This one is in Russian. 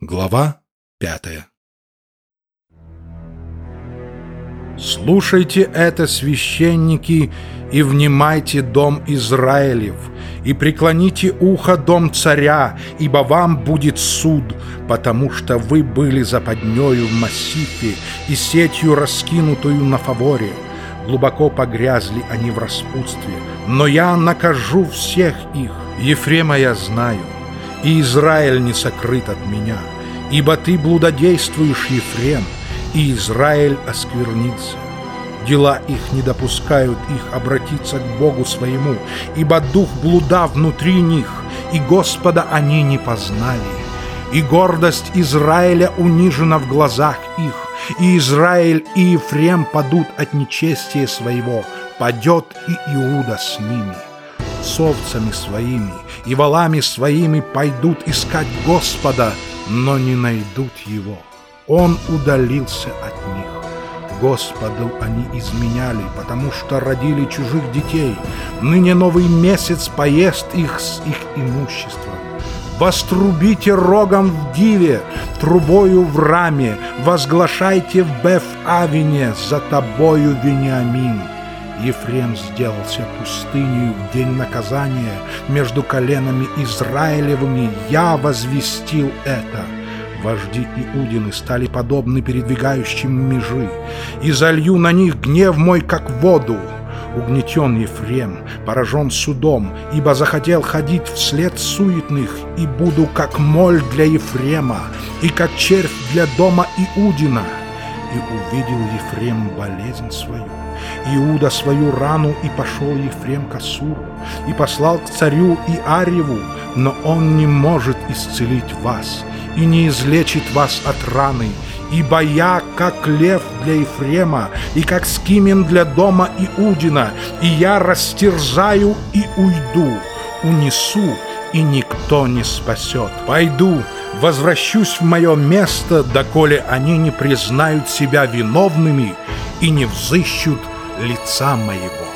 Глава пятая Слушайте это, священники, и внимайте, дом Израилев, и преклоните ухо, дом царя, ибо вам будет суд, потому что вы были западнею в массифе и сетью, раскинутую на фаворе. Глубоко погрязли они в распутстве, но я накажу всех их. Ефрема я знаю, и Израиль не сокрыт от меня, ибо ты блудодействуешь, Ефрем, и Израиль осквернится. Дела их не допускают их обратиться к Богу своему, ибо дух блуда внутри них, и Господа они не познали. И гордость Израиля унижена в глазах их, и Израиль и Ефрем падут от нечестия своего, падет и Иуда с ними. С овцами своими и валами своими пойдут искать Господа, но не найдут его. Он удалился от них. Господу они изменяли, потому что родили чужих детей. Ныне новый месяц поест их с их имуществом. Вострубите рогом в Диве, трубою в раме, возглашайте в Беф-Авине, за тобою Вениамин. Ефрем сделался пустынью в день наказания между коленами Израилевыми. Я возвестил это. Вожди Иудины стали подобны передвигающим межи, и залью на них гнев мой, как воду. Угнетен Ефрем, поражен судом, ибо захотел ходить вслед суетных, и буду как моль для Ефрема, и как червь для дома Иудина. И увидел Ефрем болезнь свою, Иуда свою рану, и пошел Ефрем к Асуру, и послал к царю и Ареву, но он не может исцелить вас, и не излечит вас от раны, ибо я, как лев для Ефрема, и как скимен для дома Иудина, и я растерзаю и уйду, унесу, и никто не спасет. Пойду, возвращусь в мое место, доколе они не признают себя виновными и не взыщут лица моего.